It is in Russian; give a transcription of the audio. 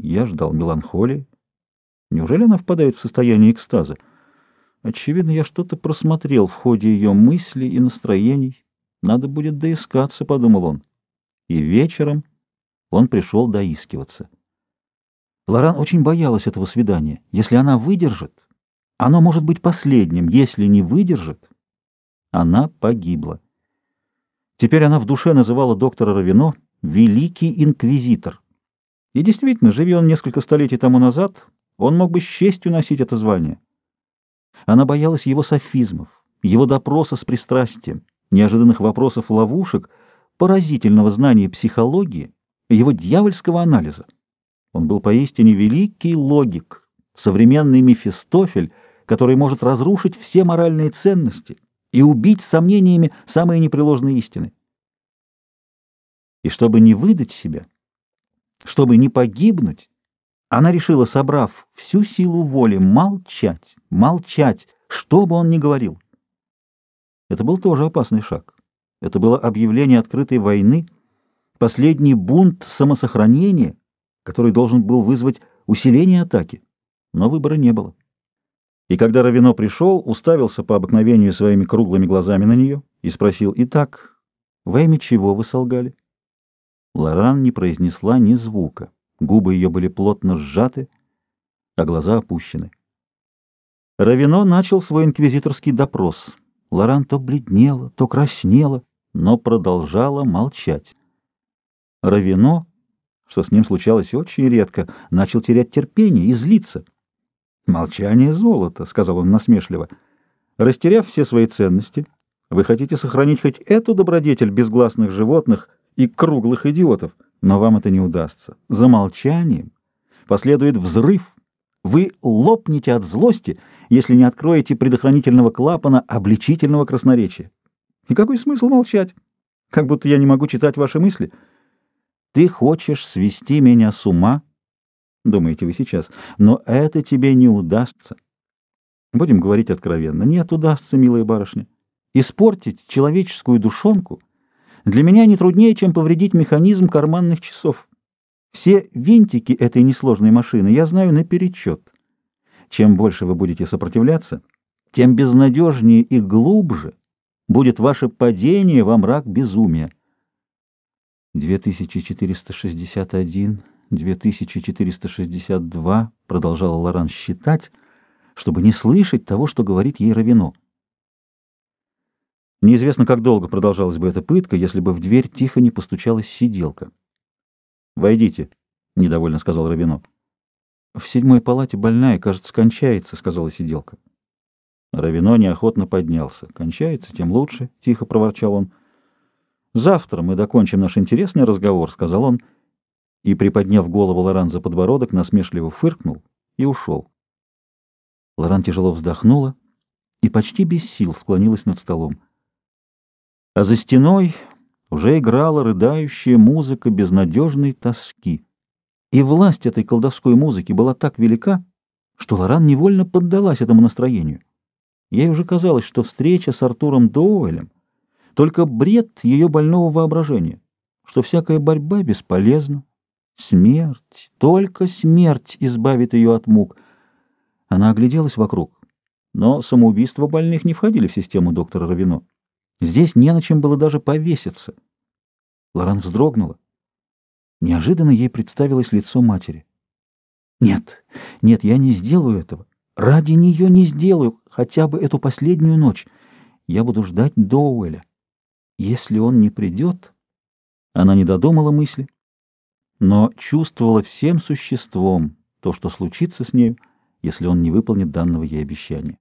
Я ждал меланхолии. Неужели она впадает в состояние экстаза? Очевидно, я что-то просмотрел в ходе ее мыслей и настроений. Надо будет доискаться, — подумал он. И вечером он пришел доискиваться. Лоран очень боялась этого свидания. Если она выдержит, оно может быть последним. Если не выдержит, она погибла. Теперь она в душе называла доктора Равино «Великий инквизитор». И действительно, живи он несколько столетий тому назад, он мог бы с честью носить это звание. Она боялась его софизмов, его допроса с пристрастием, неожиданных вопросов-ловушек, поразительного знания психологии, его дьявольского анализа. Он был поистине великий логик, современный Мефистофель, который может разрушить все моральные ценности и убить сомнениями самые непреложные истины. И чтобы не выдать себя, чтобы не погибнуть, она решила, собрав всю силу воли, молчать, молчать, что бы он ни говорил. Это был тоже опасный шаг. Это было объявление открытой войны, последний бунт самосохранения, который должен был вызвать усиление атаки. Но выбора не было. И когда Равино пришел, уставился по обыкновению своими круглыми глазами на нее и спросил, «Итак, во имя чего вы солгали?» Лоран не произнесла ни звука. Губы ее были плотно сжаты, а глаза опущены. Равино начал свой инквизиторский допрос. Лоран то бледнела, то краснела, но продолжала молчать. Равино, что с ним случалось очень редко, начал терять терпение и злиться. «Молчание — золото», — сказал он насмешливо. «Растеряв все свои ценности, вы хотите сохранить хоть эту добродетель безгласных животных и круглых идиотов, но вам это не удастся. За молчанием последует взрыв. Вы лопнете от злости, если не откроете предохранительного клапана обличительного красноречия. И какой смысл молчать? Как будто я не могу читать ваши мысли. Ты хочешь свести меня с ума?» думаете вы сейчас, но это тебе не удастся. Будем говорить откровенно. Нет, удастся, милая барышня. Испортить человеческую душонку для меня не труднее, чем повредить механизм карманных часов. Все винтики этой несложной машины я знаю наперечет. Чем больше вы будете сопротивляться, тем безнадежнее и глубже будет ваше падение во мрак безумия. 2461 2462, продолжала Лоран считать, чтобы не слышать того, что говорит ей Равино. Неизвестно, как долго продолжалась бы эта пытка, если бы в дверь тихо не постучалась сиделка. «Войдите», — недовольно сказал Равино. «В седьмой палате больная, кажется, кончается», — сказала сиделка. Равино неохотно поднялся. «Кончается, тем лучше», — тихо проворчал он. «Завтра мы докончим наш интересный разговор», — сказал он, — и, приподняв голову Лоран за подбородок, насмешливо фыркнул и ушел. Лоран тяжело вздохнула и почти без сил склонилась над столом. А за стеной уже играла рыдающая музыка безнадежной тоски. И власть этой колдовской музыки была так велика, что Лоран невольно поддалась этому настроению. Ей уже казалось, что встреча с Артуром Доуэлем — только бред ее больного воображения, что всякая борьба бесполезна, Смерть, только смерть избавит ее от мук. Она огляделась вокруг, но самоубийства больных не входили в систему доктора Равино. Здесь не на чем было даже повеситься. Лоран вздрогнула. Неожиданно ей представилось лицо матери. «Нет, нет, я не сделаю этого. Ради нее не сделаю хотя бы эту последнюю ночь. Я буду ждать Доуэля. Если он не придет...» Она не додумала мысли но чувствовала всем существом то, что случится с нею, если он не выполнит данного ей обещания.